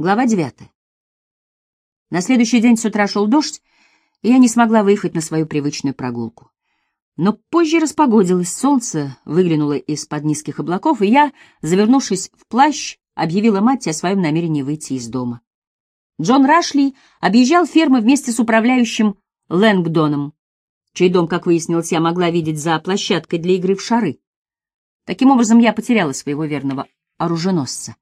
Глава девятая. На следующий день с утра шел дождь, и я не смогла выехать на свою привычную прогулку. Но позже распогодилось, солнце выглянуло из-под низких облаков, и я, завернувшись в плащ, объявила мать о своем намерении выйти из дома. Джон Рашли объезжал фермы вместе с управляющим Лэнгдоном, чей дом, как выяснилось, я могла видеть за площадкой для игры в шары. Таким образом, я потеряла своего верного оруженосца.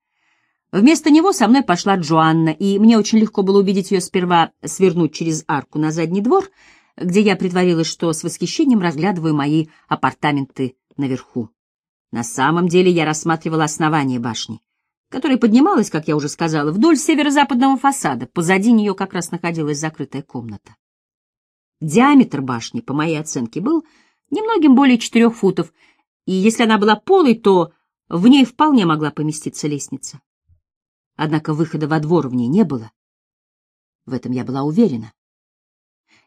Вместо него со мной пошла Джоанна, и мне очень легко было убедить ее сперва свернуть через арку на задний двор, где я притворилась, что с восхищением разглядываю мои апартаменты наверху. На самом деле я рассматривала основание башни, которая поднималась, как я уже сказала, вдоль северо-западного фасада. Позади нее как раз находилась закрытая комната. Диаметр башни, по моей оценке, был немногим более четырех футов, и если она была полой, то в ней вполне могла поместиться лестница. Однако выхода во двор в ней не было. В этом я была уверена.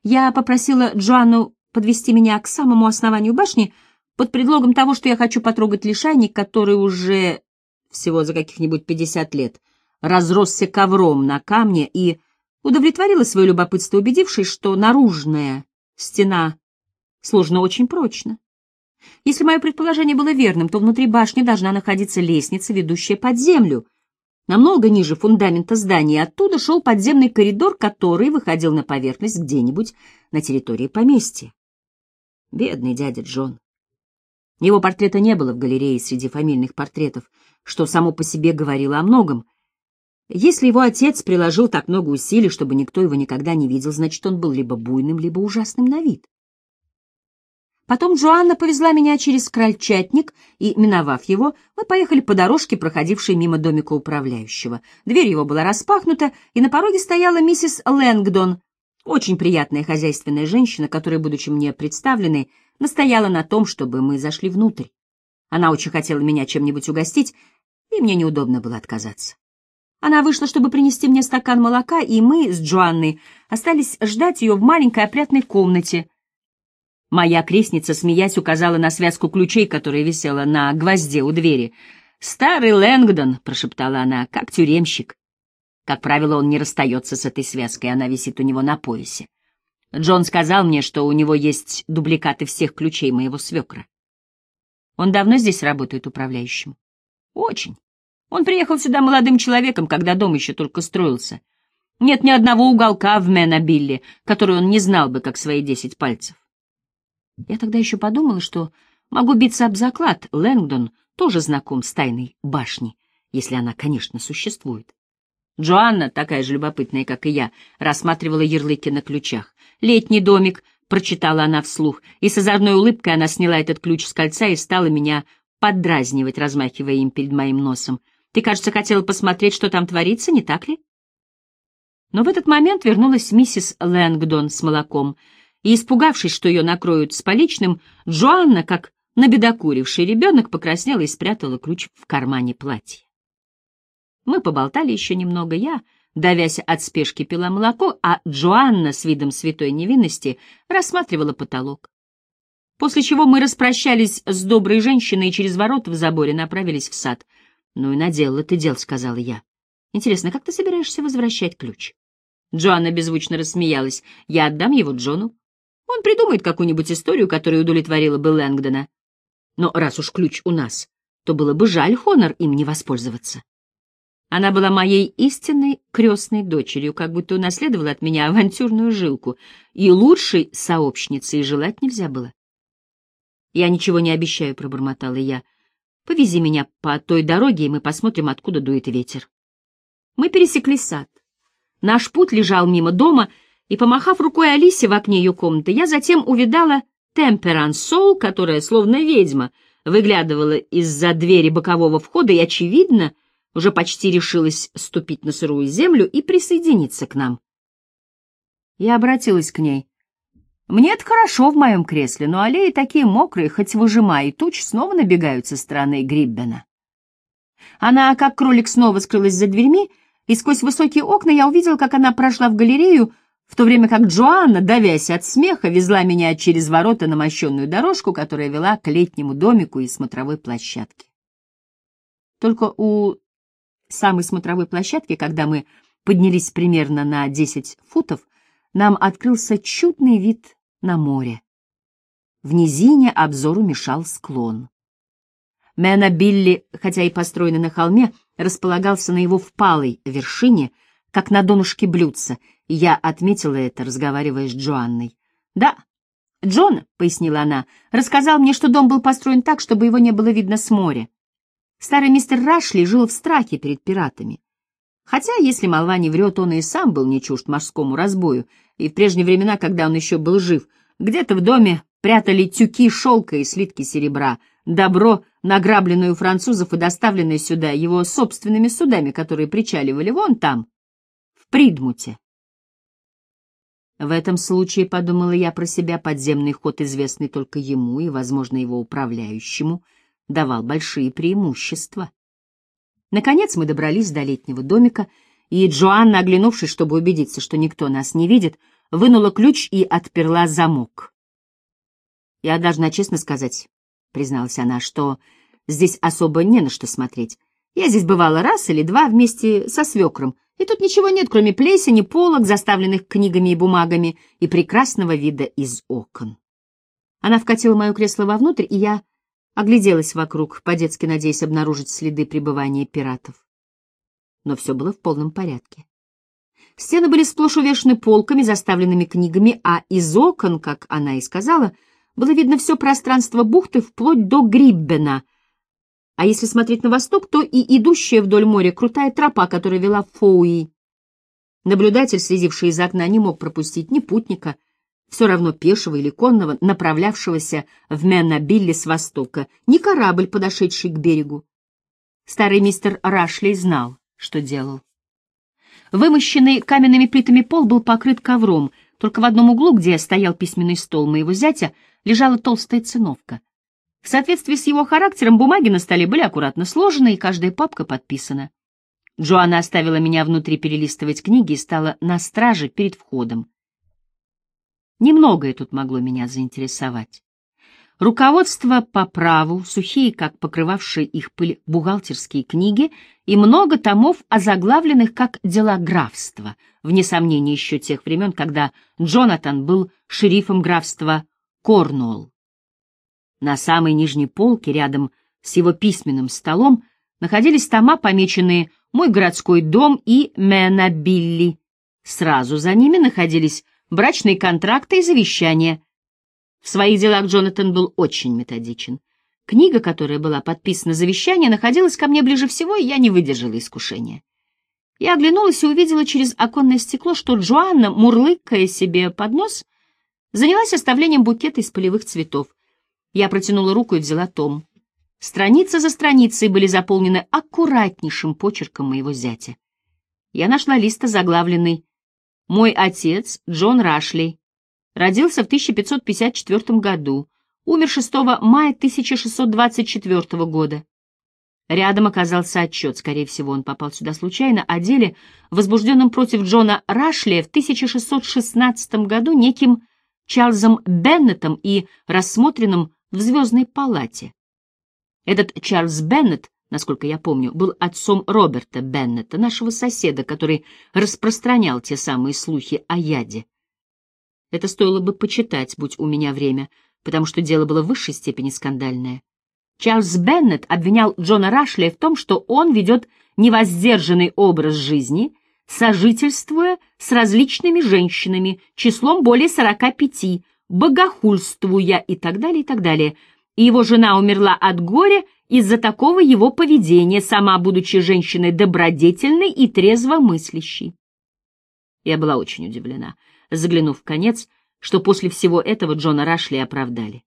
Я попросила Джоанну подвести меня к самому основанию башни под предлогом того, что я хочу потрогать лишайник, который уже всего за каких-нибудь пятьдесят лет разросся ковром на камне и удовлетворила свое любопытство, убедившись, что наружная стена сложена очень прочно. Если мое предположение было верным, то внутри башни должна находиться лестница, ведущая под землю — намного ниже фундамента здания, оттуда шел подземный коридор, который выходил на поверхность где-нибудь на территории поместья. Бедный дядя Джон. Его портрета не было в галерее среди фамильных портретов, что само по себе говорило о многом. Если его отец приложил так много усилий, чтобы никто его никогда не видел, значит, он был либо буйным, либо ужасным на вид. Потом Джоанна повезла меня через крольчатник, и, миновав его, мы поехали по дорожке, проходившей мимо домика управляющего. Дверь его была распахнута, и на пороге стояла миссис Лэнгдон, очень приятная хозяйственная женщина, которая, будучи мне представленной, настояла на том, чтобы мы зашли внутрь. Она очень хотела меня чем-нибудь угостить, и мне неудобно было отказаться. Она вышла, чтобы принести мне стакан молока, и мы с Джоанной остались ждать ее в маленькой опрятной комнате, Моя крестница, смеясь, указала на связку ключей, которая висела на гвозде у двери. «Старый Лэнгдон», — прошептала она, — «как тюремщик». Как правило, он не расстается с этой связкой, она висит у него на поясе. Джон сказал мне, что у него есть дубликаты всех ключей моего свекра. Он давно здесь работает управляющим? Очень. Он приехал сюда молодым человеком, когда дом еще только строился. Нет ни одного уголка в Менобилле, который он не знал бы, как свои десять пальцев. Я тогда еще подумала, что могу биться об заклад, Лэнгдон тоже знаком с тайной башней, если она, конечно, существует. Джоанна, такая же любопытная, как и я, рассматривала ярлыки на ключах. «Летний домик», — прочитала она вслух, и с озорной улыбкой она сняла этот ключ с кольца и стала меня поддразнивать, размахивая им перед моим носом. «Ты, кажется, хотела посмотреть, что там творится, не так ли?» Но в этот момент вернулась миссис Лэнгдон с молоком — и, испугавшись, что ее накроют с поличным, Джоанна, как набедокуривший ребенок, покраснела и спрятала ключ в кармане платья. Мы поболтали еще немного, я, давясь от спешки, пила молоко, а Джоанна с видом святой невинности рассматривала потолок. После чего мы распрощались с доброй женщиной и через ворота в заборе направились в сад. «Ну и наделала ты дел», — сказала я. «Интересно, как ты собираешься возвращать ключ?» Джоанна беззвучно рассмеялась. «Я отдам его Джону. Он придумает какую-нибудь историю, которая удовлетворила бы Лэнгдона. Но раз уж ключ у нас, то было бы жаль Хонор им не воспользоваться. Она была моей истинной крестной дочерью, как будто унаследовала от меня авантюрную жилку, и лучшей сообщницы и желать нельзя было. «Я ничего не обещаю», — пробормотала я. «Повези меня по той дороге, и мы посмотрим, откуда дует ветер». Мы пересекли сад. Наш путь лежал мимо дома — и, помахав рукой Алисе в окне ее комнаты, я затем увидала Темперанс Соул, которая, словно ведьма, выглядывала из-за двери бокового входа и, очевидно, уже почти решилась ступить на сырую землю и присоединиться к нам. Я обратилась к ней. мне это хорошо в моем кресле, но аллеи такие мокрые, хоть выжимай, и тучи снова набегают со стороны Гриббена. Она, как кролик, снова скрылась за дверьми, и сквозь высокие окна я увидела, как она прошла в галерею, в то время как Джоанна, давясь от смеха, везла меня через ворота на мощенную дорожку, которая вела к летнему домику и смотровой площадке. Только у самой смотровой площадки, когда мы поднялись примерно на 10 футов, нам открылся чудный вид на море. В низине обзору мешал склон. Мэна Билли, хотя и построенный на холме, располагался на его впалой вершине, как на донышке блюдца, я отметила это, разговаривая с Джоанной. «Да, Джон, — пояснила она, — рассказал мне, что дом был построен так, чтобы его не было видно с моря. Старый мистер Рашли жил в страхе перед пиратами. Хотя, если молва не врет, он и сам был не чужд морскому разбою, и в прежние времена, когда он еще был жив, где-то в доме прятали тюки шелка и слитки серебра, добро, награбленное у французов и доставленное сюда его собственными судами, которые причаливали вон там, в Придмуте. В этом случае, подумала я про себя, подземный ход, известный только ему и, возможно, его управляющему, давал большие преимущества. Наконец мы добрались до летнего домика, и Джоанна, оглянувшись, чтобы убедиться, что никто нас не видит, вынула ключ и отперла замок. «Я должна честно сказать», — призналась она, — «что здесь особо не на что смотреть. Я здесь бывала раз или два вместе со свекром, и тут ничего нет, кроме плесени, полок, заставленных книгами и бумагами, и прекрасного вида из окон». Она вкатила мое кресло вовнутрь, и я огляделась вокруг, по-детски надеясь обнаружить следы пребывания пиратов. Но все было в полном порядке. Стены были сплошь увешаны полками, заставленными книгами, а из окон, как она и сказала, было видно все пространство бухты вплоть до Гриббена. А если смотреть на восток, то и идущая вдоль моря крутая тропа, которая вела в Фоуи. Наблюдатель, следивший из окна, не мог пропустить ни путника, все равно пешего или конного, направлявшегося в Меннабилли с востока, ни корабль, подошедший к берегу. Старый мистер Рашли знал, что делал. Вымощенный каменными плитами пол был покрыт ковром, только в одном углу, где стоял письменный стол моего зятя, лежала толстая циновка. В соответствии с его характером бумаги на столе были аккуратно сложены, и каждая папка подписана. Джоанна оставила меня внутри перелистывать книги и стала на страже перед входом. Немногое тут могло меня заинтересовать. Руководство по праву, сухие, как покрывавшие их пыль бухгалтерские книги, и много томов, озаглавленных как «Дела графства», вне сомнения еще тех времен, когда Джонатан был шерифом графства Корнуолл. На самой нижней полке, рядом с его письменным столом, находились тома, помеченные «Мой городской дом» и «Мэна Билли». Сразу за ними находились брачные контракты и завещания. В своих делах Джонатан был очень методичен. Книга, которая была подписана завещание, находилась ко мне ближе всего, и я не выдержала искушения. Я оглянулась и увидела через оконное стекло, что Джоанна, мурлыкая себе под нос, занялась оставлением букета из полевых цветов. Я протянула руку и взяла том. Страницы за страницей были заполнены аккуратнейшим почерком моего зятя. Я нашла лист, заглавленный мой отец, Джон Рашли, родился в 1554 году, умер 6 мая 1624 года. Рядом оказался отчет, скорее всего, он попал сюда случайно, о деле, возбужденном против Джона Рашли в 1616 году неким Чарльзом Беннетом и рассмотренным в Звездной палате. Этот Чарльз Беннет насколько я помню, был отцом Роберта Беннета, нашего соседа, который распространял те самые слухи о яде. Это стоило бы почитать, будь у меня время, потому что дело было в высшей степени скандальное. Чарльз Беннет обвинял Джона Рашли в том, что он ведет невоздержанный образ жизни, сожительствуя с различными женщинами, числом более сорока пяти, богохульствуя и так далее, и так далее. И его жена умерла от горя из-за такого его поведения, сама будучи женщиной добродетельной и трезвомыслящей. Я была очень удивлена, заглянув в конец, что после всего этого Джона Рашли оправдали.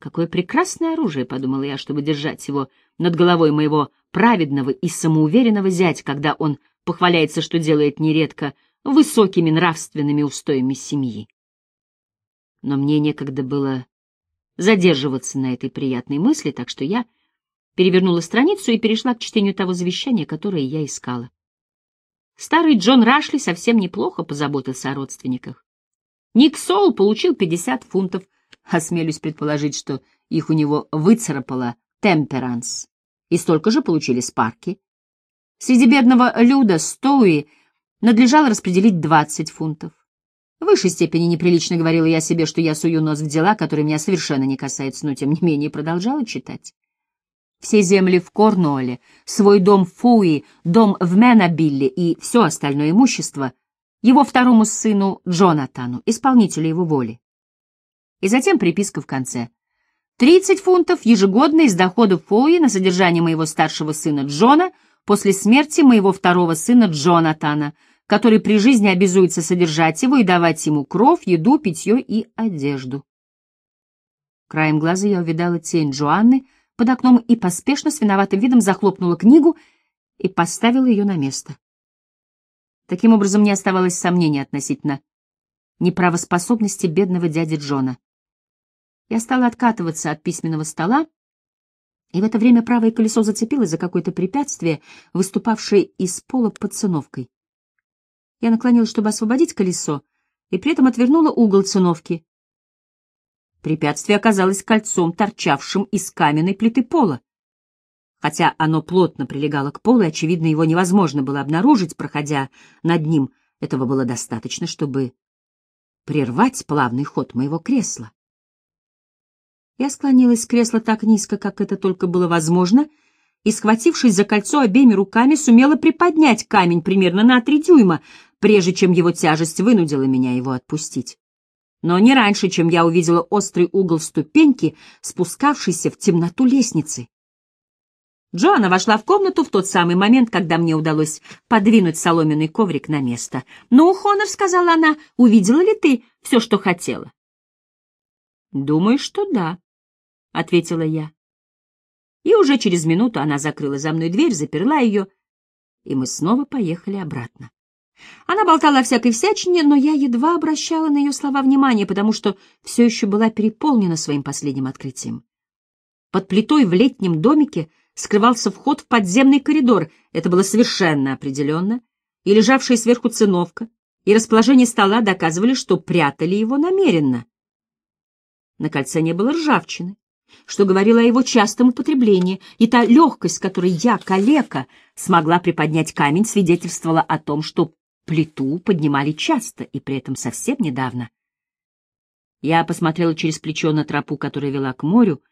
Какое прекрасное оружие, — подумала я, чтобы держать его над головой моего праведного и самоуверенного зять, когда он похваляется, что делает нередко высокими нравственными устоями семьи. Но мне некогда было задерживаться на этой приятной мысли, так что я перевернула страницу и перешла к чтению того завещания, которое я искала. Старый Джон Рашли совсем неплохо позаботился о родственниках. Ник Соул получил 50 фунтов, осмелюсь предположить, что их у него выцарапала Темперанс, и столько же получили Спарки. Среди бедного люда Стоуи надлежало распределить 20 фунтов. В высшей степени неприлично говорила я себе, что я сую нос в дела, которые меня совершенно не касаются, но тем не менее продолжала читать. Все земли в Корнуолле, свой дом в Фуи, дом в Менабилле и все остальное имущество его второму сыну Джонатану, исполнителю его воли. И затем приписка в конце. Тридцать фунтов ежегодно из доходов Фуи на содержание моего старшего сына Джона после смерти моего второго сына Джонатана — который при жизни обязуется содержать его и давать ему кров, еду, питье и одежду. Краем глаза я увидала тень Джоанны под окном и поспешно с виноватым видом захлопнула книгу и поставила ее на место. Таким образом, не оставалось сомнений относительно неправоспособности бедного дяди Джона. Я стала откатываться от письменного стола, и в это время правое колесо зацепилось за какое-то препятствие, выступавшее из пола под циновкой. Я наклонилась, чтобы освободить колесо, и при этом отвернула угол циновки. Препятствие оказалось кольцом, торчавшим из каменной плиты пола. Хотя оно плотно прилегало к полу, и, очевидно, его невозможно было обнаружить, проходя над ним, этого было достаточно, чтобы прервать плавный ход моего кресла. Я склонилась с кресла так низко, как это только было возможно, и, схватившись за кольцо обеими руками, сумела приподнять камень примерно на три дюйма, прежде чем его тяжесть вынудила меня его отпустить. Но не раньше, чем я увидела острый угол ступеньки, спускавшейся в темноту лестницы. Джоанна вошла в комнату в тот самый момент, когда мне удалось подвинуть соломенный коврик на место. «Ну, Хонор», — сказала она, — «увидела ли ты все, что хотела?» «Думаю, что да», — ответила я. И уже через минуту она закрыла за мной дверь, заперла ее, и мы снова поехали обратно. Она болтала о всякой всячине, но я едва обращала на ее слова внимание, потому что все еще была переполнена своим последним открытием. Под плитой в летнем домике скрывался вход в подземный коридор, это было совершенно определенно, и лежавшая сверху циновка, и расположение стола доказывали, что прятали его намеренно. На кольце не было ржавчины, что говорило о его частом употреблении, и та легкость, которой я, калека, смогла приподнять камень, свидетельствовала о том, что Плиту поднимали часто и при этом совсем недавно. Я посмотрела через плечо на тропу, которая вела к морю,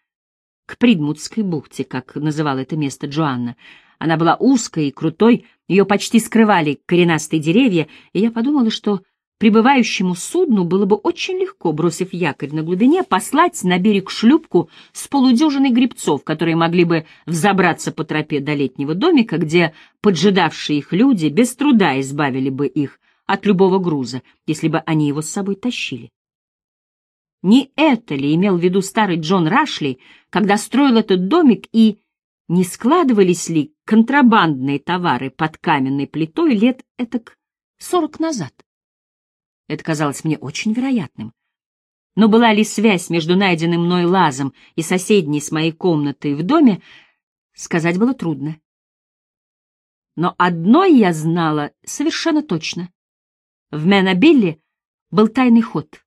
к Придмутской бухте, как называла это место Джоанна. Она была узкой и крутой, ее почти скрывали коренастые деревья, и я подумала, что прибывающему судну было бы очень легко, бросив якорь на глубине, послать на берег шлюпку с полудюжиной грибцов, которые могли бы взобраться по тропе до летнего домика, где поджидавшие их люди без труда избавили бы их от любого груза, если бы они его с собой тащили. Не это ли имел в виду старый Джон Рашли, когда строил этот домик, и не складывались ли контрабандные товары под каменной плитой лет этак сорок назад? Это казалось мне очень вероятным. Но была ли связь между найденным мной лазом и соседней с моей комнатой в доме, сказать было трудно. Но одно я знала совершенно точно. В Менобилле был тайный ход,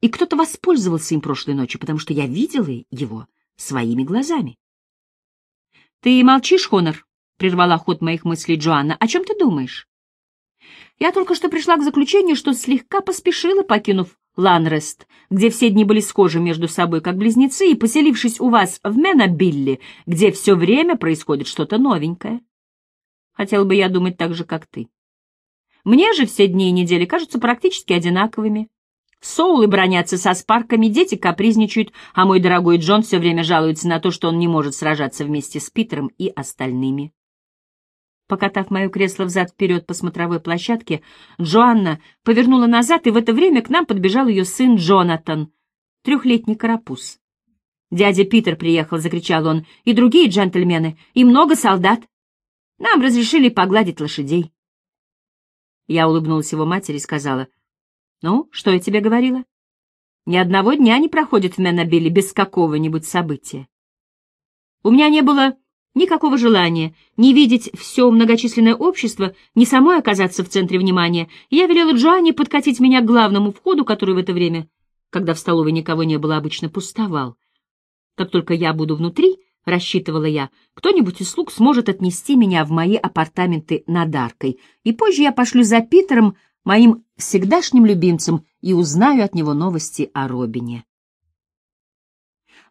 и кто-то воспользовался им прошлой ночью, потому что я видела его своими глазами. — Ты молчишь, Хонор? — прервала ход моих мыслей Джоанна. — О чем ты думаешь? Я только что пришла к заключению, что слегка поспешила, покинув Ланрест, где все дни были схожи между собой как близнецы, и поселившись у вас в Менобилле, где все время происходит что-то новенькое. Хотела бы я думать так же, как ты. Мне же все дни и недели кажутся практически одинаковыми. Соулы бронятся со спарками, дети капризничают, а мой дорогой Джон все время жалуется на то, что он не может сражаться вместе с Питером и остальными. Покатав мое кресло взад-вперед по смотровой площадке, Джоанна повернула назад, и в это время к нам подбежал ее сын Джонатан, трехлетний карапуз. «Дядя Питер приехал», — закричал он, — «и другие джентльмены, и много солдат. Нам разрешили погладить лошадей». Я улыбнулась его матери и сказала, «Ну, что я тебе говорила? Ни одного дня не проходит в Менобиле без какого-нибудь события. У меня не было Никакого желания не видеть все многочисленное общество, ни самой оказаться в центре внимания. Я велела Джоанне подкатить меня к главному входу, который в это время, когда в столовой никого не было, обычно пустовал. Как только я буду внутри, — рассчитывала я, — кто-нибудь из слуг сможет отнести меня в мои апартаменты над аркой, и позже я пошлю за Питером, моим всегдашним любимцем, и узнаю от него новости о Робине.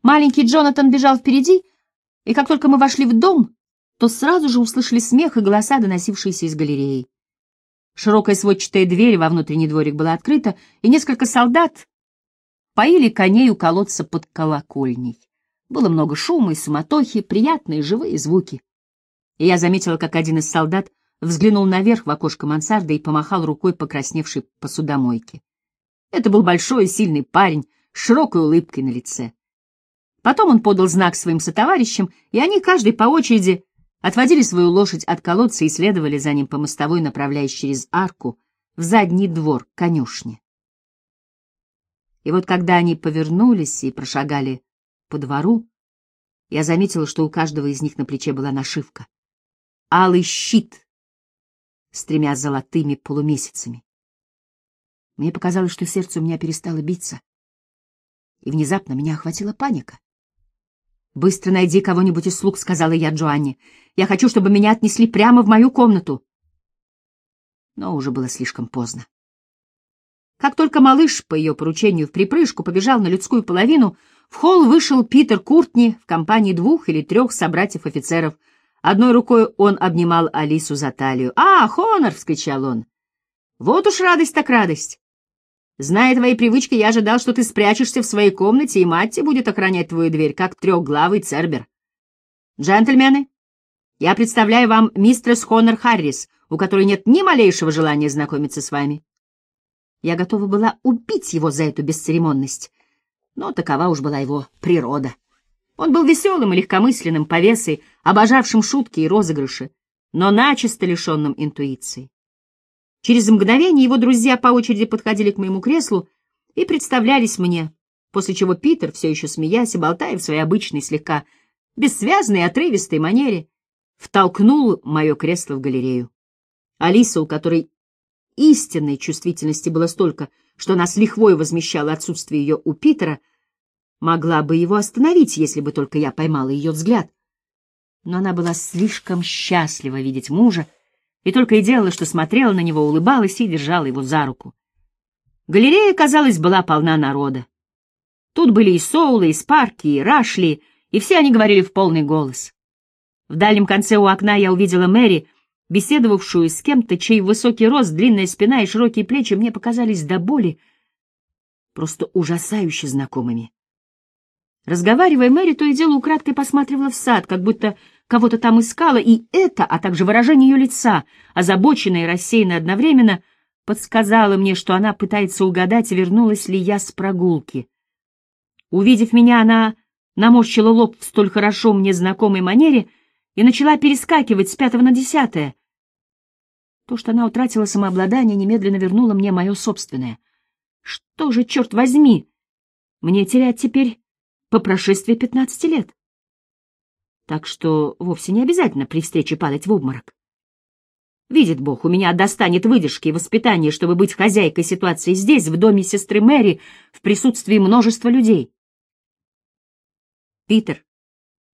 Маленький Джонатан бежал впереди, и как только мы вошли в дом, то сразу же услышали смех и голоса, доносившиеся из галереи. Широкая сводчатая дверь во внутренний дворик была открыта, и несколько солдат поили коней у колодца под колокольней. Было много шума и суматохи, приятные живые звуки. И я заметила, как один из солдат взглянул наверх в окошко мансарды и помахал рукой покрасневшей посудомойке. Это был большой и сильный парень с широкой улыбкой на лице. Потом он подал знак своим сотоварищам, и они, каждый по очереди, отводили свою лошадь от колодца и следовали за ним по мостовой, направляясь через арку в задний двор конюшни. И вот когда они повернулись и прошагали по двору, я заметила, что у каждого из них на плече была нашивка. Алый щит с тремя золотыми полумесяцами. Мне показалось, что сердце у меня перестало биться, и внезапно меня охватила паника. «Быстро найди кого-нибудь из слуг», — сказала я Джоанне. «Я хочу, чтобы меня отнесли прямо в мою комнату». Но уже было слишком поздно. Как только малыш, по ее поручению, в припрыжку побежал на людскую половину, в холл вышел Питер Куртни в компании двух или трех собратьев-офицеров. Одной рукой он обнимал Алису за талию. «А, Хонор!» — вскричал он. «Вот уж радость так радость! Зная твои привычки, я ожидал, что ты спрячешься в своей комнате, и Матти будет охранять твою дверь, как трехглавый цербер. Джентльмены, я представляю вам мистерс Хонор Харрис, у которой нет ни малейшего желания знакомиться с вами. Я готова была убить его за эту бесцеремонность, но такова уж была его природа. Он был веселым и легкомысленным, повесой, обожавшим шутки и розыгрыши, но начисто лишенным интуиции. Через мгновение его друзья по очереди подходили к моему креслу и представлялись мне, после чего Питер, все еще смеясь и болтая в своей обычной, слегка бессвязной и отрывистой манере, втолкнул мое кресло в галерею. Алиса, у которой истинной чувствительности было столько, что она с лихвой возмещала отсутствие ее у Питера, могла бы его остановить, если бы только я поймала ее взгляд. Но она была слишком счастлива видеть мужа, и только и делала, что смотрела на него, улыбалась и держала его за руку. Галерея, казалось, была полна народа. Тут были и Соулы, и Спарки, и Рашли, и все они говорили в полный голос. В дальнем конце у окна я увидела Мэри, беседовавшую с кем-то, чей высокий рост, длинная спина и широкие плечи мне показались до боли просто ужасающе знакомыми. Разговаривая, Мэри то и дело украдкой посматривала в сад, как будто кого-то там искала, и это, а также выражение ее лица, озабоченное и рассеянное одновременно, подсказало мне, что она пытается угадать, вернулась ли я с прогулки. Увидев меня, она наморщила лоб в столь хорошо мне знакомой манере и начала перескакивать с пятого на десятое. То, что она утратила самообладание, немедленно вернуло мне мое собственное. Что же, черт возьми, мне терять теперь по прошествии пятнадцати лет? Так что вовсе не обязательно при встрече падать в обморок. Видит Бог, у меня достанет выдержки и воспитания, чтобы быть хозяйкой ситуации здесь, в доме сестры Мэри, в присутствии множества людей. Питер,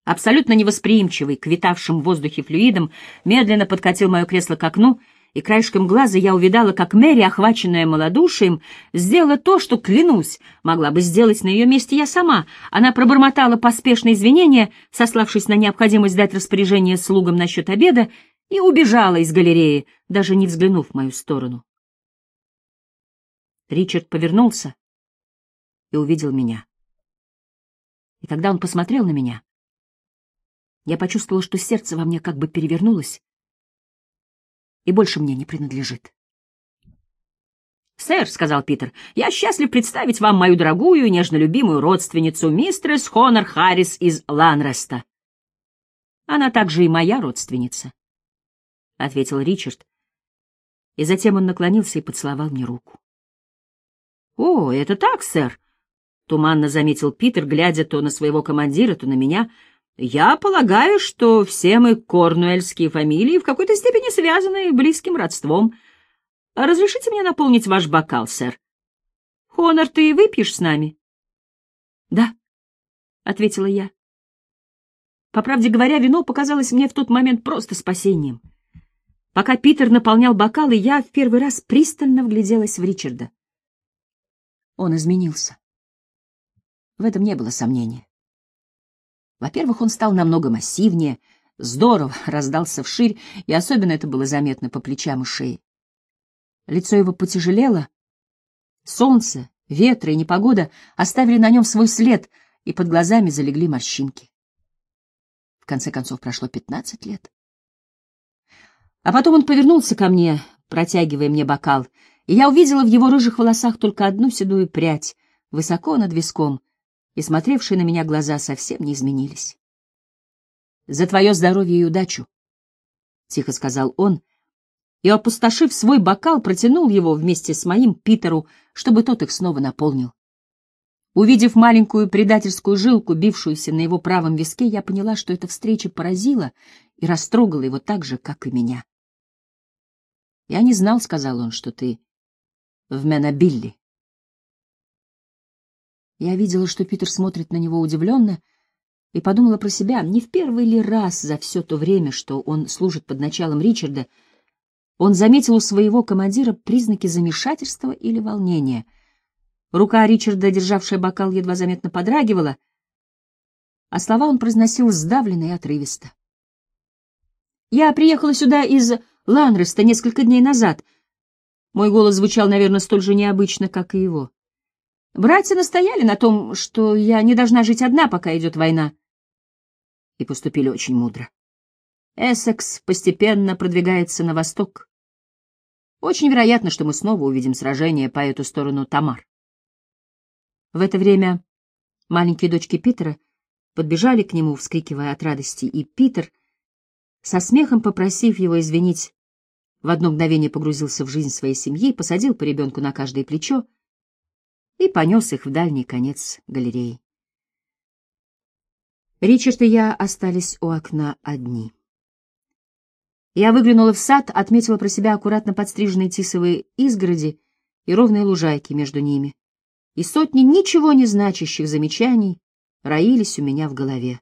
абсолютно невосприимчивый к витавшим в воздухе флюидам, медленно подкатил мое кресло к окну и краешком глаза я увидала, как Мэри, охваченная малодушием, сделала то, что, клянусь, могла бы сделать на ее месте я сама. Она пробормотала поспешные извинения, сославшись на необходимость дать распоряжение слугам насчет обеда, и убежала из галереи, даже не взглянув в мою сторону. Ричард повернулся и увидел меня. И когда он посмотрел на меня, я почувствовала, что сердце во мне как бы перевернулось, и больше мне не принадлежит. «Сэр», — сказал Питер, — «я счастлив представить вам мою дорогую и нежно любимую родственницу, мистерс Хонор Харрис из Ланреста». «Она также и моя родственница», — ответил Ричард, и затем он наклонился и поцеловал мне руку. «О, это так, сэр», — туманно заметил Питер, глядя то на своего командира, то на меня, — я полагаю, что все мы корнуэльские фамилии в какой-то степени связаны близким родством. Разрешите мне наполнить ваш бокал, сэр? Хонор, ты выпьешь с нами? — Да, — ответила я. По правде говоря, вино показалось мне в тот момент просто спасением. Пока Питер наполнял бокалы, я в первый раз пристально вгляделась в Ричарда. Он изменился. В этом не было сомнения. Во-первых, он стал намного массивнее, здорово раздался вширь, и особенно это было заметно по плечам и шее. Лицо его потяжелело. Солнце, ветры и непогода оставили на нем свой след, и под глазами залегли морщинки. В конце концов, прошло пятнадцать лет. А потом он повернулся ко мне, протягивая мне бокал, и я увидела в его рыжих волосах только одну седую прядь, высоко над виском, и смотревшие на меня глаза совсем не изменились. «За твое здоровье и удачу!» — тихо сказал он, и, опустошив свой бокал, протянул его вместе с моим Питеру, чтобы тот их снова наполнил. Увидев маленькую предательскую жилку, бившуюся на его правом виске, я поняла, что эта встреча поразила и растрогала его так же, как и меня. «Я не знал, — сказал он, — что ты в Менобилли». Я видела, что Питер смотрит на него удивленно, и подумала про себя, не в первый ли раз за все то время, что он служит под началом Ричарда, он заметил у своего командира признаки замешательства или волнения. Рука Ричарда, державшая бокал, едва заметно подрагивала, а слова он произносил сдавленно и отрывисто. «Я приехала сюда из Ланреста несколько дней назад». Мой голос звучал, наверное, столь же необычно, как и его. Братья настояли на том, что я не должна жить одна, пока идет война. И поступили очень мудро. Эссекс постепенно продвигается на восток. Очень вероятно, что мы снова увидим сражение по эту сторону Тамар. В это время маленькие дочки Питера подбежали к нему, вскрикивая от радости, и Питер, со смехом попросив его извинить, в одно мгновение погрузился в жизнь своей семьи, посадил по ребенку на каждое плечо и понес их в дальний конец галереи. Ричард и я остались у окна одни. Я выглянула в сад, отметила про себя аккуратно подстриженные тисовые изгороди и ровные лужайки между ними. И сотни ничего не значащих замечаний роились у меня в голове.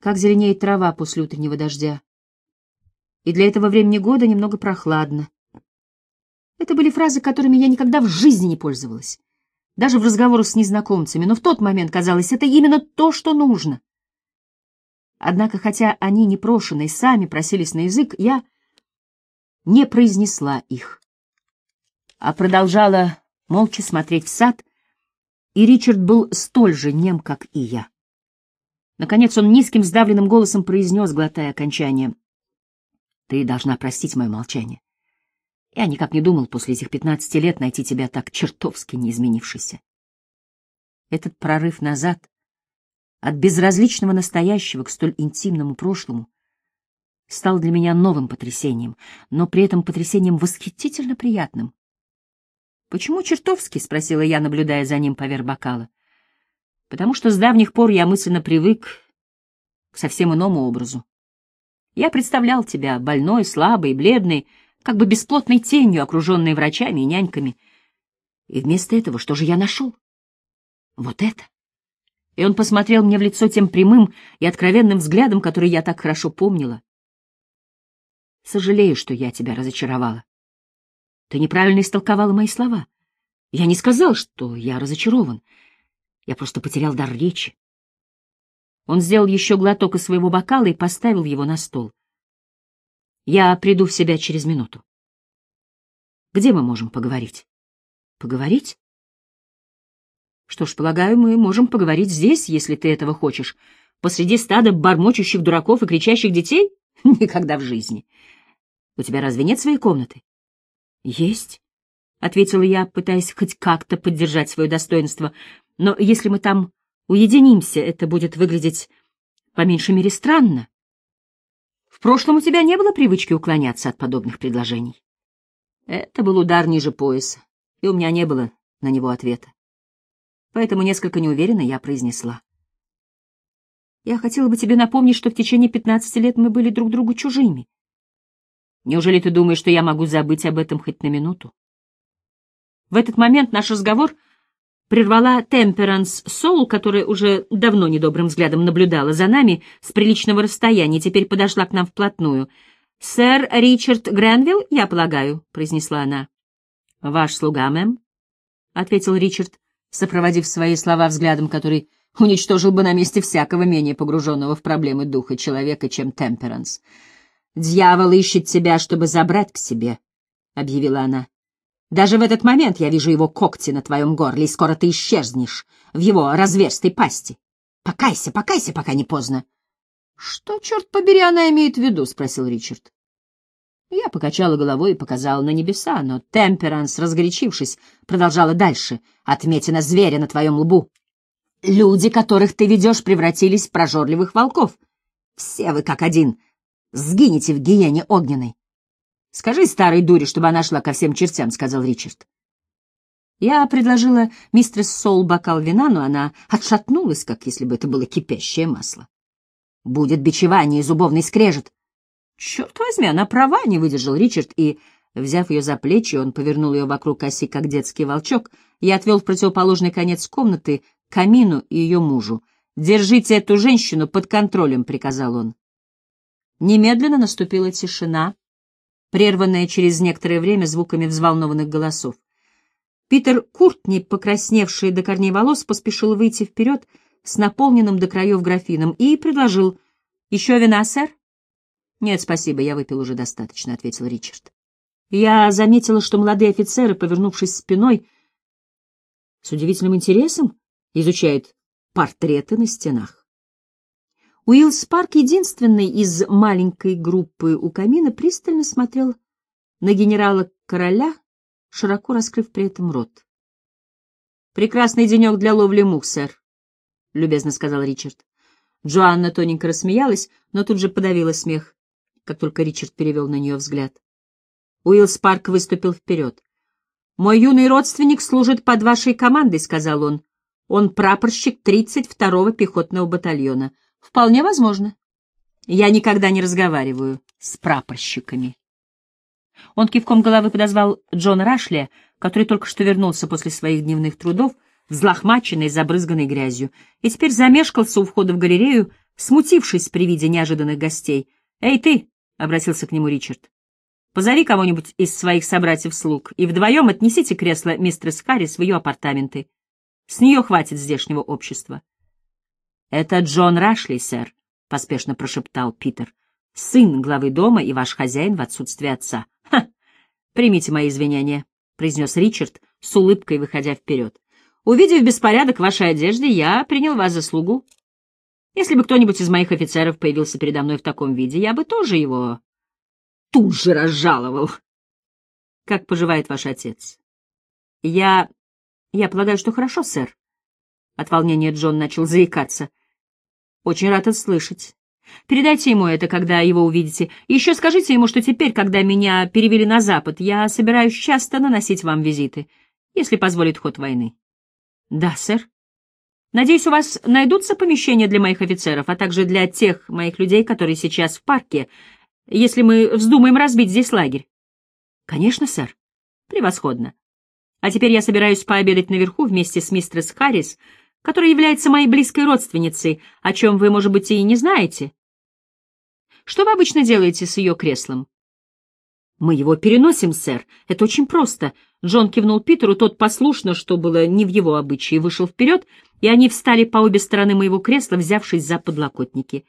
Как зеленеет трава после утреннего дождя. И для этого времени года немного прохладно. Это были фразы, которыми я никогда в жизни не пользовалась. Даже в разговорах с незнакомцами, но в тот момент казалось, это именно то, что нужно. Однако, хотя они непрошенные сами просились на язык, я не произнесла их, а продолжала молча смотреть в сад, и Ричард был столь же нем, как и я. Наконец он низким сдавленным голосом произнес, глотая окончание, «Ты должна простить мое молчание. Я никак не думал после этих пятнадцати лет найти тебя так чертовски неизменившейся». Этот прорыв назад от безразличного настоящего к столь интимному прошлому, стал для меня новым потрясением, но при этом потрясением восхитительно приятным. «Почему чертовски?» — спросила я, наблюдая за ним поверх бокала. «Потому что с давних пор я мысленно привык к совсем иному образу. Я представлял тебя больной, слабой, бледной, как бы бесплотной тенью, окруженной врачами и няньками. И вместо этого что же я нашел? Вот это и он посмотрел мне в лицо тем прямым и откровенным взглядом, который я так хорошо помнила. «Сожалею, что я тебя разочаровала. Ты неправильно истолковала мои слова. Я не сказал, что я разочарован. Я просто потерял дар речи». Он сделал еще глоток из своего бокала и поставил его на стол. «Я приду в себя через минуту. Где мы можем поговорить?» «Поговорить?» Что ж, полагаю, мы можем поговорить здесь, если ты этого хочешь. Посреди стада бормочущих дураков и кричащих детей? Никогда в жизни. У тебя разве нет своей комнаты? Есть, — ответила я, пытаясь хоть как-то поддержать свое достоинство. Но если мы там уединимся, это будет выглядеть по меньшей мере странно. В прошлом у тебя не было привычки уклоняться от подобных предложений. Это был удар ниже пояса, и у меня не было на него ответа поэтому несколько неуверенно я произнесла. Я хотела бы тебе напомнить, что в течение пятнадцати лет мы были друг другу чужими. Неужели ты думаешь, что я могу забыть об этом хоть на минуту? В этот момент наш разговор прервала Темперанс Соул, которая уже давно недобрым взглядом наблюдала за нами с приличного расстояния, теперь подошла к нам вплотную. «Сэр Ричард Гренвилл, я полагаю», — произнесла она. «Ваш слуга, мэм», — ответил Ричард, сопроводив свои слова взглядом, который уничтожил бы на месте всякого менее погруженного в проблемы духа человека, чем Темперанс. «Дьявол ищет тебя, чтобы забрать к себе», — объявила она. «Даже в этот момент я вижу его когти на твоем горле, и скоро ты исчезнешь в его разверстой пасти. Покайся, покайся, пока не поздно». «Что, черт побери, она имеет в виду?» — спросил Ричард. Я покачала головой и показала на небеса, но Темперанс, разгорячившись, продолжала дальше. «Отметина зверя на твоем лбу. Люди, которых ты ведешь, превратились в прожорливых волков. Все вы как один. Сгинете в гиене огненной. Скажи старой дуре, чтобы она шла ко всем чертям, — сказал Ричард. Я предложила мистерс Сол бокал вина, но она отшатнулась, как если бы это было кипящее масло. Будет бичевание и зубовный скрежет. Черт возьми, она права, — не выдержал Ричард, и, взяв ее за плечи, он повернул ее вокруг оси, как детский волчок, и отвел в противоположный конец комнаты к камину и ее мужу. «Держите эту женщину под контролем», — приказал он. Немедленно наступила тишина, прерванная через некоторое время звуками взволнованных голосов. Питер Куртни, покрасневший до корней волос, поспешил выйти вперед с наполненным до краев графином и предложил «Еще вина, сэр?» «Нет, спасибо, я выпил уже достаточно», — ответил Ричард. Я заметила, что молодые офицеры, повернувшись спиной, с удивительным интересом изучают портреты на стенах. Уиллс Парк, единственный из маленькой группы у камина, пристально смотрел на генерала-короля, широко раскрыв при этом рот. «Прекрасный денек для ловли мух, сэр», — любезно сказал Ричард. Джоанна тоненько рассмеялась, но тут же подавила смех, как только Ричард перевел на нее взгляд. Уиллс Парк выступил вперед. «Мой юный родственник служит под вашей командой», — сказал он. «Он прапорщик 32-го пехотного батальона». Вполне возможно. Я никогда не разговариваю с прапорщиками. Он кивком головы подозвал Джона Рашли, который только что вернулся после своих дневных трудов, взлохмаченный, забрызганный грязью, и теперь замешкался у входа в галерею, смутившись при виде неожиданных гостей. «Эй, ты!» — обратился к нему Ричард. «Позови кого-нибудь из своих собратьев-слуг, и вдвоем отнесите кресло мистерс Харрис в ее апартаменты. С нее хватит здешнего общества». «Это Джон Рашли, сэр», — поспешно прошептал Питер. «Сын главы дома и ваш хозяин в отсутствие отца». «Ха! Примите мои извинения», — произнес Ричард, с улыбкой выходя вперед. «Увидев беспорядок в вашей одежде, я принял вас за слугу. Если бы кто-нибудь из моих офицеров появился передо мной в таком виде, я бы тоже его тут же разжаловал. Как поживает ваш отец? Я... я полагаю, что хорошо, сэр. От волнения Джон начал заикаться. Очень рад это слышать. Передайте ему это, когда его увидите. И еще скажите ему, что теперь, когда меня перевели на Запад, я собираюсь часто наносить вам визиты, если позволит ход войны. Да, сэр. Надеюсь, у вас найдутся помещения для моих офицеров, а также для тех моих людей, которые сейчас в парке, если мы вздумаем разбить здесь лагерь. Конечно, сэр. Превосходно. А теперь я собираюсь пообедать наверху вместе с мистерс Харрис, которая является моей близкой родственницей, о чем вы, может быть, и не знаете. Что вы обычно делаете с ее креслом? Мы его переносим, сэр. Это очень просто. Джон кивнул Питеру, тот послушно, что было не в его обычае, вышел вперед, и они встали по обе стороны моего кресла, взявшись за подлокотники.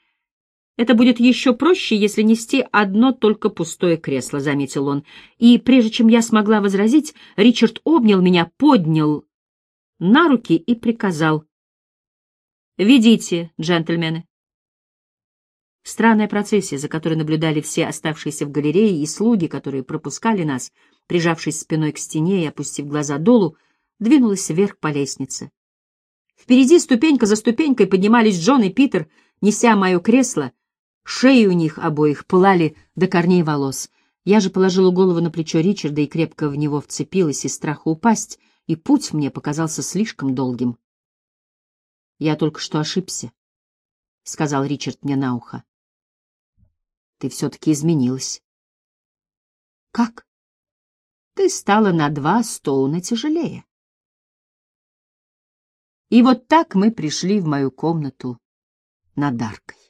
«Это будет еще проще, если нести одно только пустое кресло», — заметил он. И прежде чем я смогла возразить, Ричард обнял меня, поднял на руки и приказал. «Ведите, джентльмены». Странная процессия, за которой наблюдали все оставшиеся в галерее и слуги, которые пропускали нас, прижавшись спиной к стене и опустив глаза долу, двинулась вверх по лестнице. Впереди ступенька за ступенькой поднимались Джон и Питер, неся мое кресло. Шеи у них обоих пылали до корней волос. Я же положила голову на плечо Ричарда и крепко в него вцепилась из страха упасть — и путь мне показался слишком долгим. «Я только что ошибся», — сказал Ричард мне на ухо. «Ты все-таки изменилась». «Как?» «Ты стала на два стоуна тяжелее». И вот так мы пришли в мою комнату над аркой.